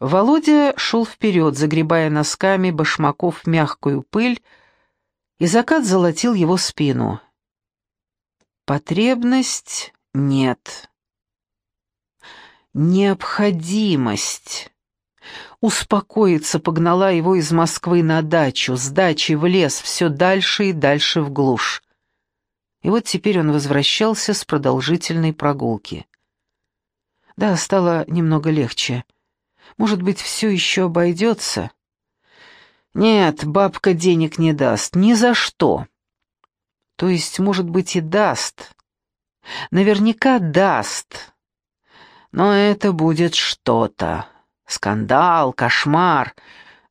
Володя шел вперед, загребая носками башмаков мягкую пыль, и закат золотил его спину. Потребность нет. Необходимость. Успокоиться погнала его из Москвы на дачу, с дачи в лес, все дальше и дальше в глушь. И вот теперь он возвращался с продолжительной прогулки. Да, стало немного легче. Может быть, все еще обойдется? Нет, бабка денег не даст, ни за что. То есть, может быть, и даст. Наверняка даст. Но это будет что-то. Скандал, кошмар.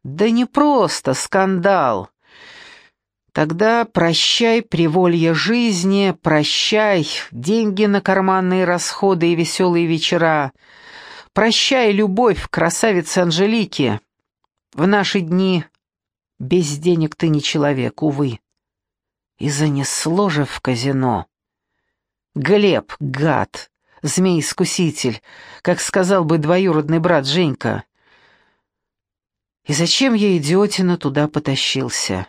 Да не просто скандал. Тогда прощай приволье жизни, прощай деньги на карманные расходы и веселые вечера. Прощай любовь красавицы Анжелики. В наши дни без денег ты не человек, увы. И занесло же в казино. Глеб, гад, змей-искуситель, как сказал бы двоюродный брат Женька. И зачем я, идиотина, туда потащился?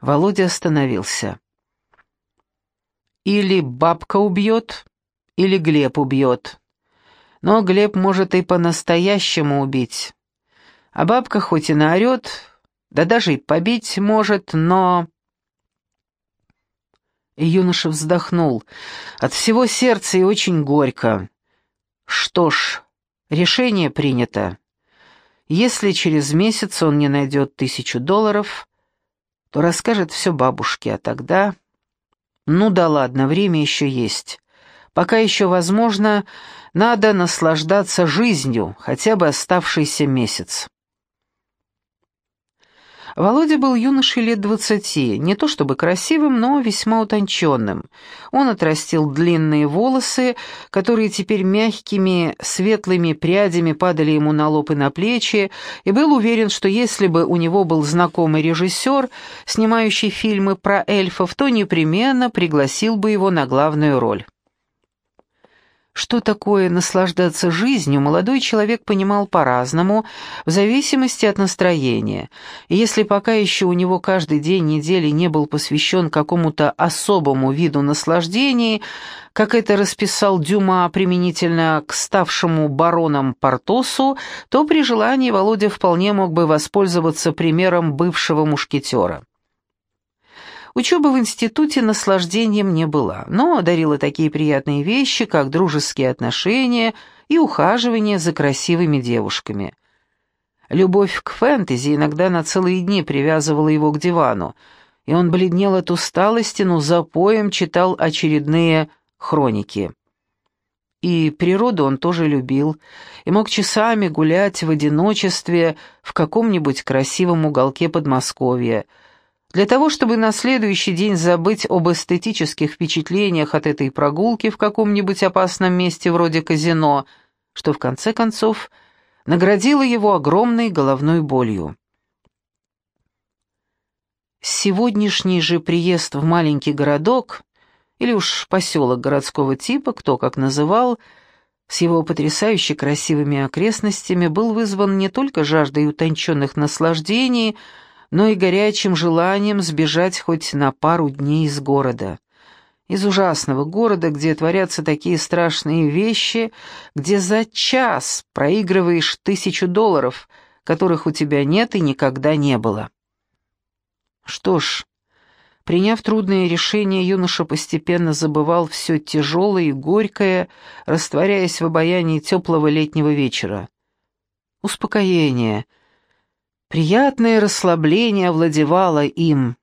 Володя остановился. Или бабка убьет, или Глеб убьет. Но Глеб может и по-настоящему убить. А бабка хоть и наорет, да даже и побить может, но... И юноша вздохнул. От всего сердца и очень горько. Что ж, решение принято. Если через месяц он не найдет тысячу долларов, то расскажет все бабушке, а тогда... Ну да ладно, время еще есть. Пока еще возможно, надо наслаждаться жизнью, хотя бы оставшийся месяц. Володя был юношей лет двадцати, не то чтобы красивым, но весьма утонченным. Он отрастил длинные волосы, которые теперь мягкими, светлыми прядями падали ему на лоб и на плечи, и был уверен, что если бы у него был знакомый режиссер, снимающий фильмы про эльфов, то непременно пригласил бы его на главную роль. Что такое наслаждаться жизнью, молодой человек понимал по-разному, в зависимости от настроения. И если пока еще у него каждый день недели не был посвящен какому-то особому виду наслаждений, как это расписал Дюма применительно к ставшему бароном Портосу, то при желании Володя вполне мог бы воспользоваться примером бывшего мушкетера. Учеба в институте наслаждением не была, но дарила такие приятные вещи, как дружеские отношения и ухаживание за красивыми девушками. Любовь к фэнтези иногда на целые дни привязывала его к дивану, и он бледнел от усталости, но за поем читал очередные хроники. И природу он тоже любил, и мог часами гулять в одиночестве в каком-нибудь красивом уголке Подмосковья — для того, чтобы на следующий день забыть об эстетических впечатлениях от этой прогулки в каком-нибудь опасном месте вроде казино, что в конце концов наградило его огромной головной болью. Сегодняшний же приезд в маленький городок, или уж поселок городского типа, кто как называл, с его потрясающе красивыми окрестностями был вызван не только жаждой утонченных наслаждений, но и горячим желанием сбежать хоть на пару дней из города. Из ужасного города, где творятся такие страшные вещи, где за час проигрываешь тысячу долларов, которых у тебя нет и никогда не было. Что ж, приняв трудное решение, юноша постепенно забывал все тяжелое и горькое, растворяясь в обаянии теплого летнего вечера. Успокоение — Приятное расслабление овладевало им.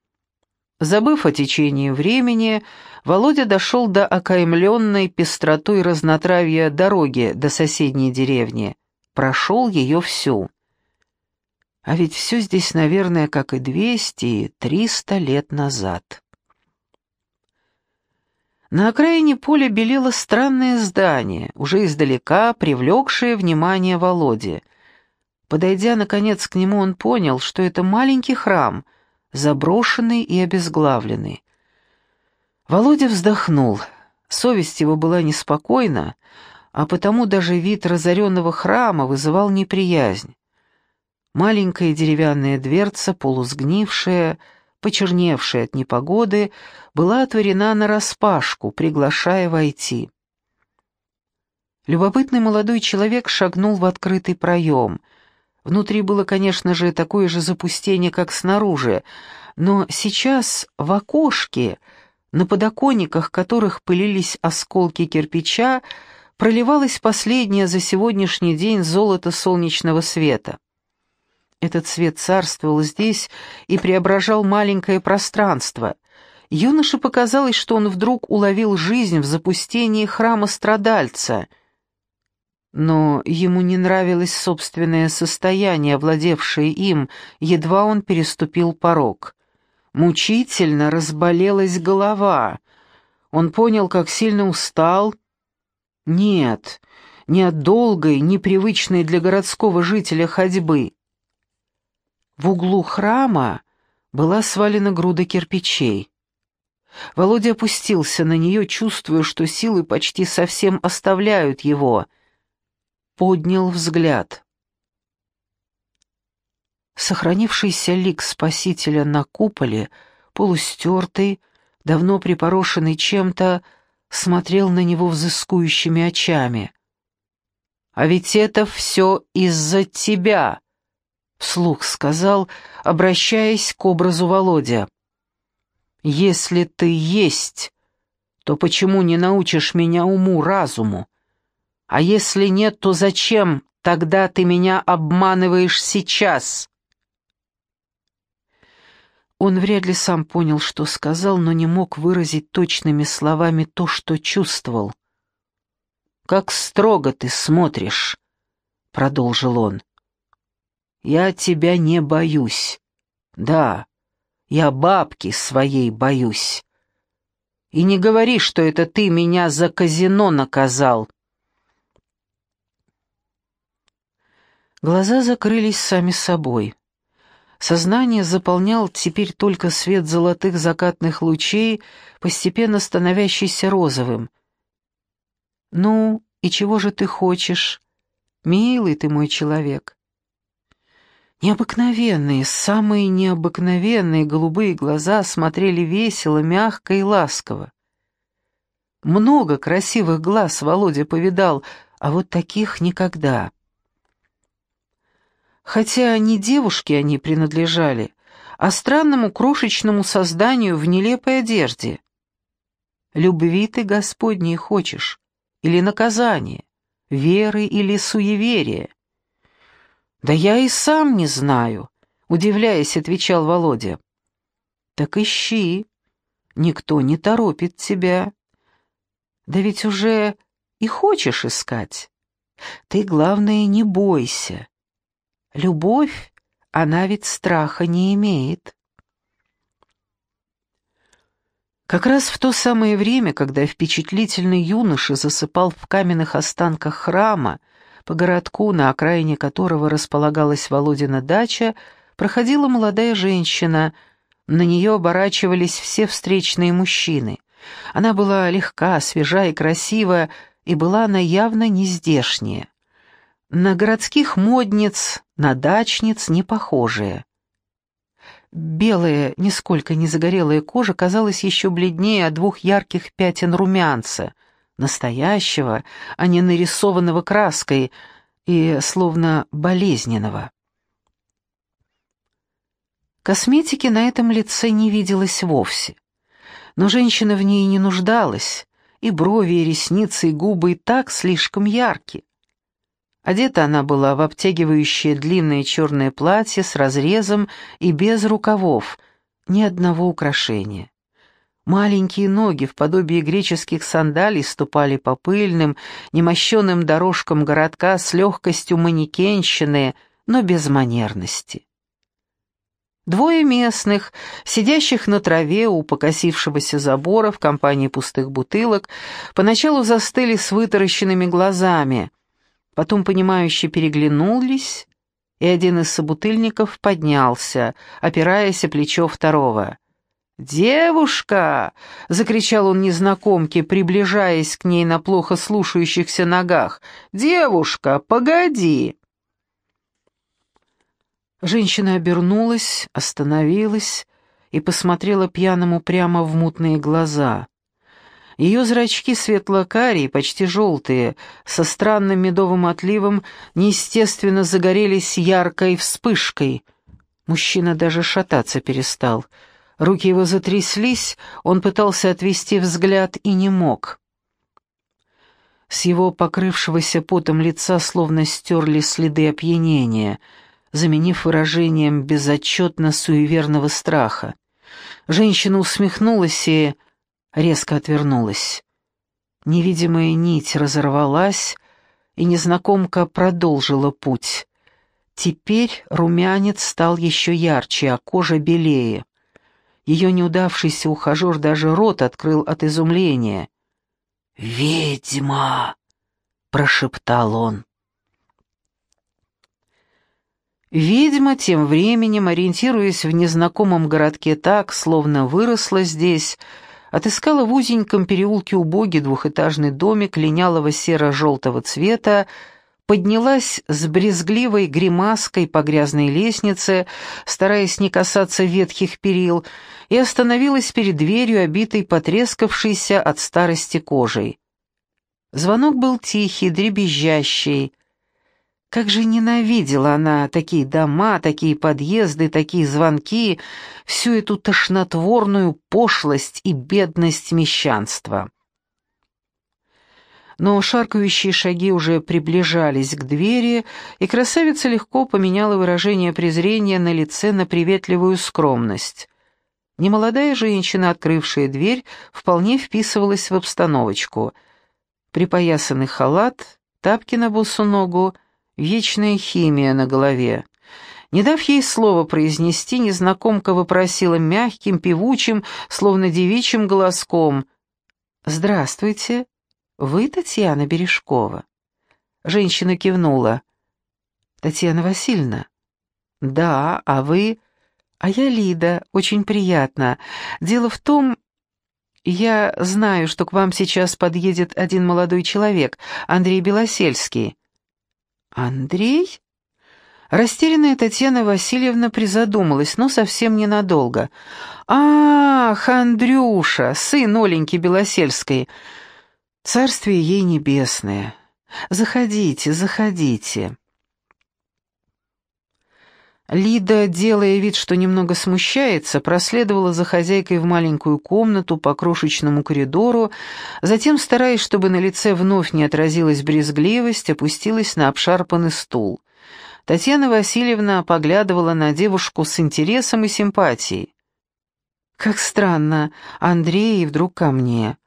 Забыв о течении времени, Володя дошел до окаймленной пестротой разнотравья дороги до соседней деревни. Прошел ее всю. А ведь все здесь, наверное, как и двести, триста лет назад. На окраине поля белело странное здание, уже издалека привлекшее внимание Володи — Подойдя, наконец, к нему, он понял, что это маленький храм, заброшенный и обезглавленный. Володя вздохнул. Совесть его была неспокойна, а потому даже вид разоренного храма вызывал неприязнь. Маленькая деревянная дверца, полусгнившая, почерневшая от непогоды, была отворена нараспашку, приглашая войти. Любопытный молодой человек шагнул в открытый проем. Внутри было, конечно же, такое же запустение, как снаружи, но сейчас в окошке, на подоконниках которых пылились осколки кирпича, проливалось последнее за сегодняшний день золото солнечного света. Этот свет царствовал здесь и преображал маленькое пространство. Юноше показалось, что он вдруг уловил жизнь в запустении храма страдальца — но ему не нравилось собственное состояние, овладевшее им, едва он переступил порог. Мучительно разболелась голова. Он понял, как сильно устал. Нет, не от долгой, непривычной для городского жителя ходьбы. В углу храма была свалена груда кирпичей. Володя опустился на нее, чувствуя, что силы почти совсем оставляют его — поднял взгляд. Сохранившийся лик спасителя на куполе, полустертый, давно припорошенный чем-то, смотрел на него взыскующими очами. «А ведь это все из-за тебя!» — вслух сказал, обращаясь к образу Володя. «Если ты есть, то почему не научишь меня уму-разуму? А если нет, то зачем тогда ты меня обманываешь сейчас?» Он вряд ли сам понял, что сказал, но не мог выразить точными словами то, что чувствовал. «Как строго ты смотришь», — продолжил он. «Я тебя не боюсь. Да, я бабки своей боюсь. И не говори, что это ты меня за казино наказал. Глаза закрылись сами собой. Сознание заполнял теперь только свет золотых закатных лучей, постепенно становящийся розовым. «Ну, и чего же ты хочешь? Милый ты мой человек». Необыкновенные, самые необыкновенные голубые глаза смотрели весело, мягко и ласково. Много красивых глаз Володя повидал, а вот таких никогда хотя не девушке они принадлежали, а странному крошечному созданию в нелепой одежде. Любви ты Господней хочешь, или наказание, веры или суеверия? Да я и сам не знаю, удивляясь, отвечал Володя. Так ищи, никто не торопит тебя. Да ведь уже и хочешь искать. Ты, главное, не бойся. Любовь, она ведь страха не имеет. Как раз в то самое время, когда впечатлительный юноша засыпал в каменных останках храма, по городку, на окраине которого располагалась Володина дача, проходила молодая женщина, на нее оборачивались все встречные мужчины. Она была легка, свежа и красива, и была она явно не здешняя. На городских модниц, на дачниц не похожие. Белая, нисколько не загорелая кожа казалась еще бледнее от двух ярких пятен румянца, настоящего, а не нарисованного краской и словно болезненного. Косметики на этом лице не виделось вовсе. Но женщина в ней не нуждалась, и брови, и ресницы, и губы и так слишком яркие. Одета она была в обтягивающее длинное черное платье с разрезом и без рукавов, ни одного украшения. Маленькие ноги в подобии греческих сандалий ступали по пыльным, немощенным дорожкам городка с легкостью манекенщины, но без манерности. Двое местных, сидящих на траве у покосившегося забора в компании пустых бутылок, поначалу застыли с вытаращенными глазами, Потом, понимающе переглянулись, и один из собутыльников поднялся, опираясь о плечо второго. «Девушка!» — закричал он незнакомке, приближаясь к ней на плохо слушающихся ногах. «Девушка, погоди!» Женщина обернулась, остановилась и посмотрела пьяному прямо в мутные глаза. Ее зрачки светло-карие, почти желтые, со странным медовым отливом, неестественно загорелись яркой вспышкой. Мужчина даже шататься перестал — Руки его затряслись, он пытался отвести взгляд и не мог. С его покрывшегося потом лица словно стерли следы опьянения, заменив выражением безотчетно суеверного страха. Женщина усмехнулась и резко отвернулась. Невидимая нить разорвалась, и незнакомка продолжила путь. Теперь румянец стал еще ярче, а кожа белее. Ее неудавшийся ухажер даже рот открыл от изумления. «Ведьма!» — прошептал он. Ведьма тем временем, ориентируясь в незнакомом городке так, словно выросла здесь, отыскала в узеньком переулке убогий двухэтажный домик линялого серо-желтого цвета, поднялась с брезгливой гримаской по грязной лестнице, стараясь не касаться ветхих перил, и остановилась перед дверью, обитой потрескавшейся от старости кожей. Звонок был тихий, дребезжащий. Как же ненавидела она такие дома, такие подъезды, такие звонки, всю эту тошнотворную пошлость и бедность мещанства. Но шаркающие шаги уже приближались к двери, и красавица легко поменяла выражение презрения на лице на приветливую скромность. Немолодая женщина, открывшая дверь, вполне вписывалась в обстановочку. Припоясанный халат, тапки на босу ногу, вечная химия на голове. Не дав ей слова произнести, незнакомка вопросила мягким, певучим, словно девичьим голоском. «Здравствуйте, вы Татьяна Бережкова?» Женщина кивнула. «Татьяна Васильевна?» «Да, а вы...» «А я Лида, очень приятно. Дело в том, я знаю, что к вам сейчас подъедет один молодой человек, Андрей Белосельский». «Андрей?» Растерянная Татьяна Васильевна призадумалась, но совсем ненадолго. «Ах, Андрюша, сын Оленьки Белосельской! Царствие ей небесное! Заходите, заходите!» Лида, делая вид, что немного смущается, проследовала за хозяйкой в маленькую комнату по крошечному коридору, затем, стараясь, чтобы на лице вновь не отразилась брезгливость, опустилась на обшарпанный стул. Татьяна Васильевна поглядывала на девушку с интересом и симпатией. «Как странно, Андрей вдруг ко мне.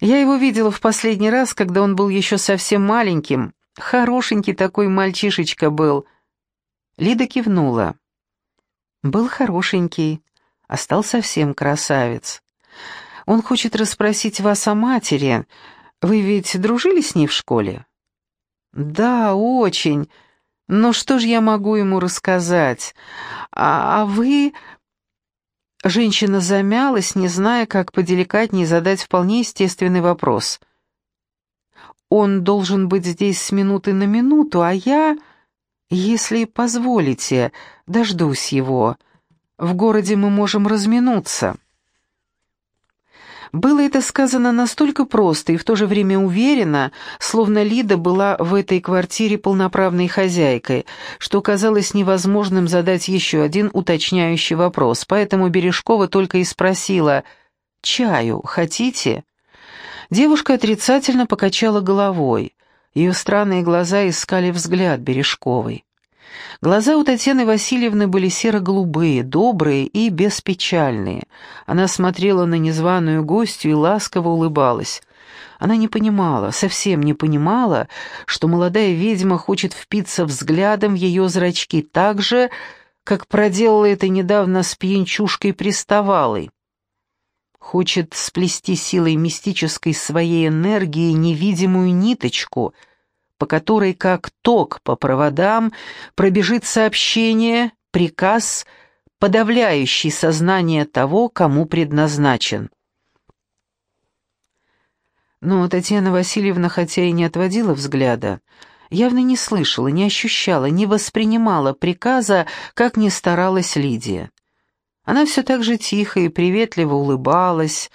Я его видела в последний раз, когда он был еще совсем маленьким. Хорошенький такой мальчишечка был». Лида кивнула. «Был хорошенький, а стал совсем красавец. Он хочет расспросить вас о матери. Вы ведь дружили с ней в школе?» «Да, очень. Но что же я могу ему рассказать? А, а вы...» Женщина замялась, не зная, как поделикатнее задать вполне естественный вопрос. «Он должен быть здесь с минуты на минуту, а я...» «Если позволите, дождусь его. В городе мы можем разминуться». Было это сказано настолько просто и в то же время уверенно, словно Лида была в этой квартире полноправной хозяйкой, что казалось невозможным задать еще один уточняющий вопрос, поэтому Бережкова только и спросила «Чаю хотите?». Девушка отрицательно покачала головой. Ее странные глаза искали взгляд Бережковой. Глаза у Татьяны Васильевны были серо-голубые, добрые и беспечальные. Она смотрела на незваную гостью и ласково улыбалась. Она не понимала, совсем не понимала, что молодая ведьма хочет впиться взглядом в ее зрачки так же, как проделала это недавно с пьянчушкой приставалой хочет сплести силой мистической своей энергии невидимую ниточку, по которой, как ток по проводам, пробежит сообщение, приказ, подавляющий сознание того, кому предназначен. Но Татьяна Васильевна, хотя и не отводила взгляда, явно не слышала, не ощущала, не воспринимала приказа, как ни старалась Лидия. Она все так же тихо и приветливо улыбалась,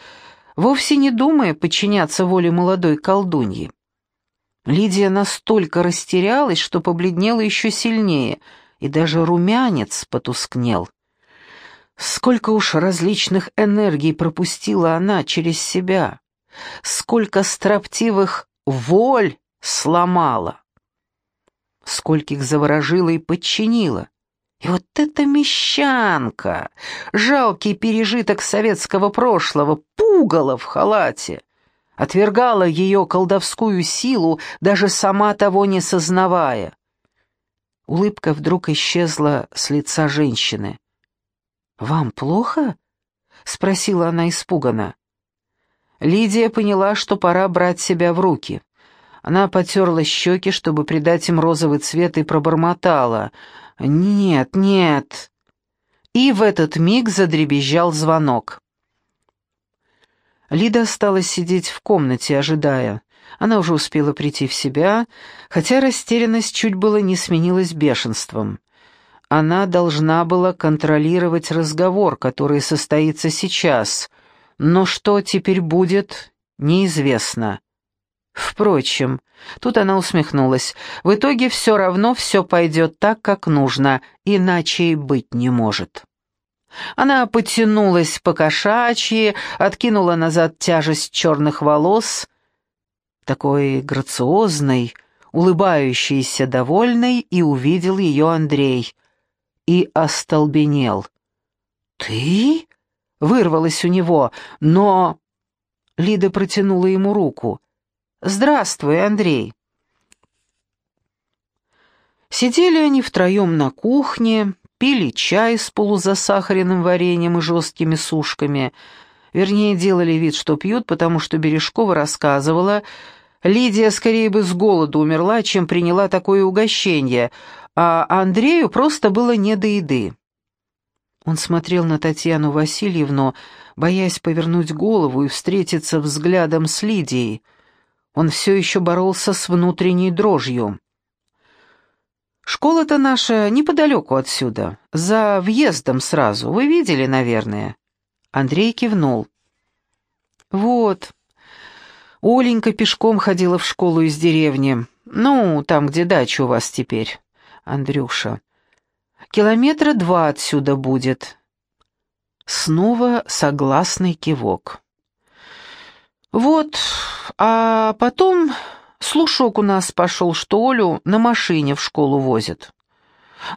вовсе не думая подчиняться воле молодой колдуньи. Лидия настолько растерялась, что побледнела еще сильнее, и даже румянец потускнел. Сколько уж различных энергий пропустила она через себя, сколько строптивых воль сломала, скольких заворожила и подчинила. И вот эта мещанка, жалкий пережиток советского прошлого, пугало в халате, отвергала ее колдовскую силу, даже сама того не сознавая. Улыбка вдруг исчезла с лица женщины. «Вам плохо?» — спросила она испуганно. Лидия поняла, что пора брать себя в руки. Она потерла щеки, чтобы придать им розовый цвет, и пробормотала. «Нет, нет». И в этот миг задребезжал звонок. Лида осталась сидеть в комнате, ожидая. Она уже успела прийти в себя, хотя растерянность чуть было не сменилась бешенством. Она должна была контролировать разговор, который состоится сейчас, но что теперь будет, неизвестно. Впрочем, тут она усмехнулась, в итоге все равно все пойдет так, как нужно, иначе и быть не может. Она потянулась по кошачьи, откинула назад тяжесть черных волос, такой грациозной, улыбающейся, довольной, и увидел ее Андрей. И остолбенел. «Ты?» — вырвалось у него, но... Лида протянула ему руку. «Здравствуй, Андрей». Сидели они втроем на кухне, пили чай с полузасахаренным вареньем и жесткими сушками. Вернее, делали вид, что пьют, потому что Бережкова рассказывала, Лидия скорее бы с голоду умерла, чем приняла такое угощение, а Андрею просто было не до еды. Он смотрел на Татьяну Васильевну, боясь повернуть голову и встретиться взглядом с Лидией — он все еще боролся с внутренней дрожью. «Школа-то наша неподалеку отсюда, за въездом сразу, вы видели, наверное?» Андрей кивнул. «Вот. Оленька пешком ходила в школу из деревни. Ну, там, где дача у вас теперь, Андрюша. Километра два отсюда будет». Снова согласный кивок. «Вот, а потом слушок у нас пошел, что Олю на машине в школу возят.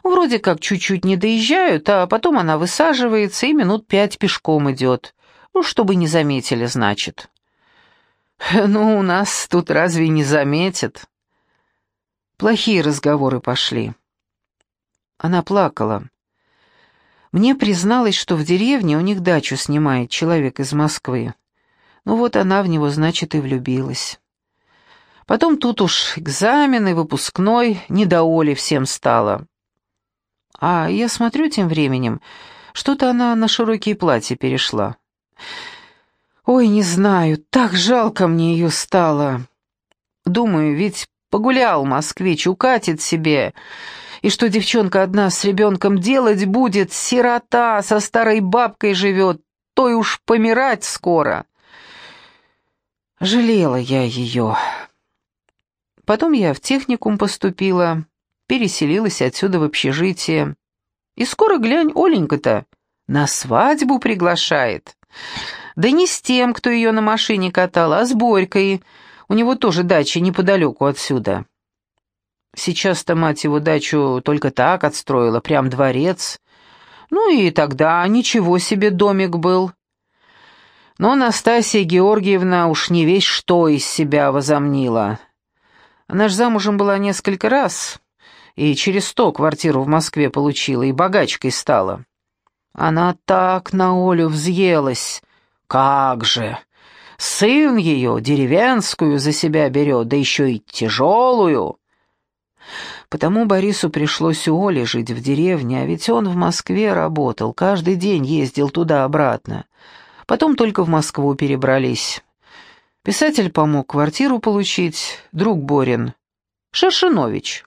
Вроде как чуть-чуть не доезжают, а потом она высаживается и минут пять пешком идет. Ну, чтобы не заметили, значит». «Ну, у нас тут разве не заметят?» Плохие разговоры пошли. Она плакала. Мне призналась, что в деревне у них дачу снимает человек из Москвы. Ну вот она в него, значит, и влюбилась. Потом тут уж экзамены, выпускной, не до Оли всем стало. А я смотрю тем временем, что-то она на широкие платья перешла. Ой, не знаю, так жалко мне ее стало. Думаю, ведь погулял москвич, укатит себе. И что девчонка одна с ребенком делать будет, сирота, со старой бабкой живет, то и уж помирать скоро. Жалела я ее. Потом я в техникум поступила, переселилась отсюда в общежитие. И скоро, глянь, Оленька-то на свадьбу приглашает. Да не с тем, кто ее на машине катал, а с Борькой. У него тоже дача неподалеку отсюда. Сейчас-то мать его дачу только так отстроила, прям дворец. Ну и тогда ничего себе домик был. Но Настасья Георгиевна уж не весь что из себя возомнила. Она ж замужем была несколько раз, и через сто квартиру в Москве получила, и богачкой стала. Она так на Олю взъелась. Как же! Сын ее деревенскую за себя берет, да еще и тяжелую. Потому Борису пришлось у Оли жить в деревне, а ведь он в Москве работал, каждый день ездил туда-обратно. Потом только в Москву перебрались. Писатель помог квартиру получить, друг Борин. Шершинович.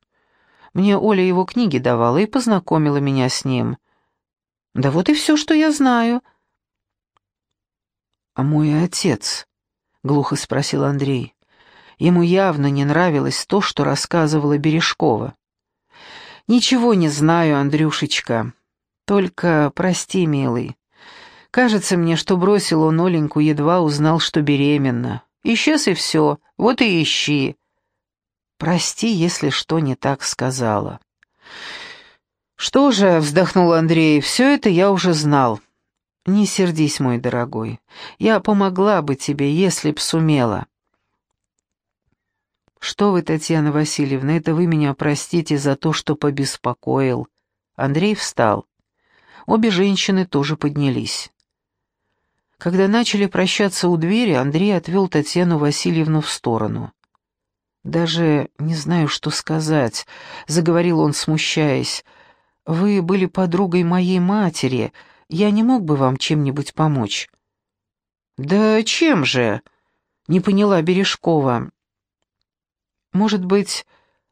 Мне Оля его книги давала и познакомила меня с ним. Да вот и все, что я знаю. «А мой отец?» — глухо спросил Андрей. Ему явно не нравилось то, что рассказывала Бережкова. «Ничего не знаю, Андрюшечка. Только прости, милый. Кажется мне, что бросил он Оленьку, едва узнал, что беременна. Исчез и все, вот и ищи. Прости, если что не так сказала». «Что же», — вздохнул Андрей, — «все это я уже знал». «Не сердись, мой дорогой. Я помогла бы тебе, если б сумела». «Что вы, Татьяна Васильевна, это вы меня простите за то, что побеспокоил». Андрей встал. Обе женщины тоже поднялись. Когда начали прощаться у двери, Андрей отвел Татьяну Васильевну в сторону. «Даже не знаю, что сказать», — заговорил он, смущаясь. «Вы были подругой моей матери. Я не мог бы вам чем-нибудь помочь?» «Да чем же?» — не поняла Бережкова. Может быть,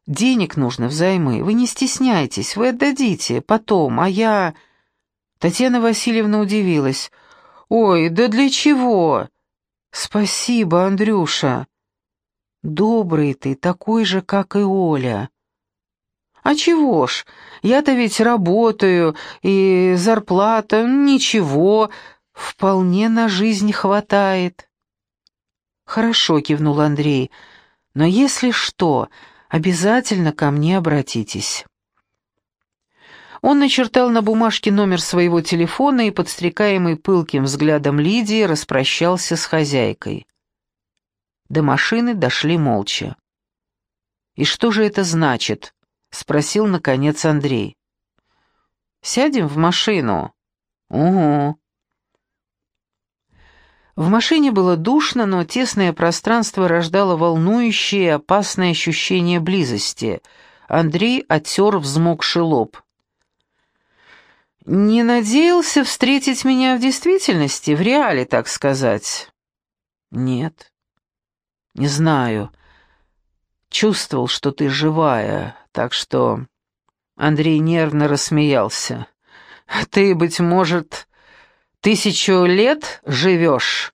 денег нужно взаймы? Вы не стесняйтесь, вы отдадите, потом, а я...» Татьяна Васильевна удивилась. «Ой, да для чего?» «Спасибо, Андрюша». «Добрый ты, такой же, как и Оля». «А чего ж, я-то ведь работаю, и зарплата, ничего, вполне на жизнь хватает». «Хорошо», — кивнул Андрей, — но если что, обязательно ко мне обратитесь». Он начертал на бумажке номер своего телефона и, подстрекаемый пылким взглядом Лидии, распрощался с хозяйкой. До машины дошли молча. «И что же это значит?» — спросил, наконец, Андрей. «Сядем в машину?» «Угу». В машине было душно, но тесное пространство рождало волнующее и опасное ощущение близости. Андрей оттер взмокший лоб. «Не надеялся встретить меня в действительности, в реале, так сказать?» «Нет. Не знаю. Чувствовал, что ты живая, так что...» Андрей нервно рассмеялся. «Ты, быть может, Тысячу лет живешь?»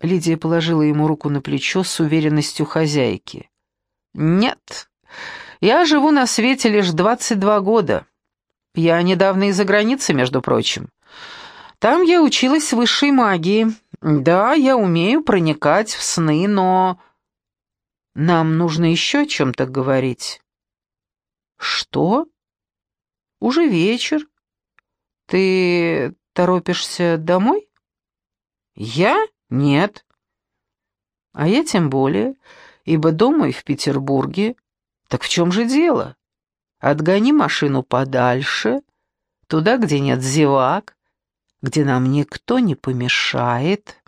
Лидия положила ему руку на плечо с уверенностью хозяйки. «Нет, я живу на свете лишь двадцать два года. Я недавно из-за границы, между прочим. Там я училась высшей магии. Да, я умею проникать в сны, но... Нам нужно еще о чем-то говорить». «Что?» «Уже вечер. Ты торопишься домой?» «Я? Нет». «А я тем более, ибо дома и в Петербурге. Так в чем же дело? Отгони машину подальше, туда, где нет зевак, где нам никто не помешает».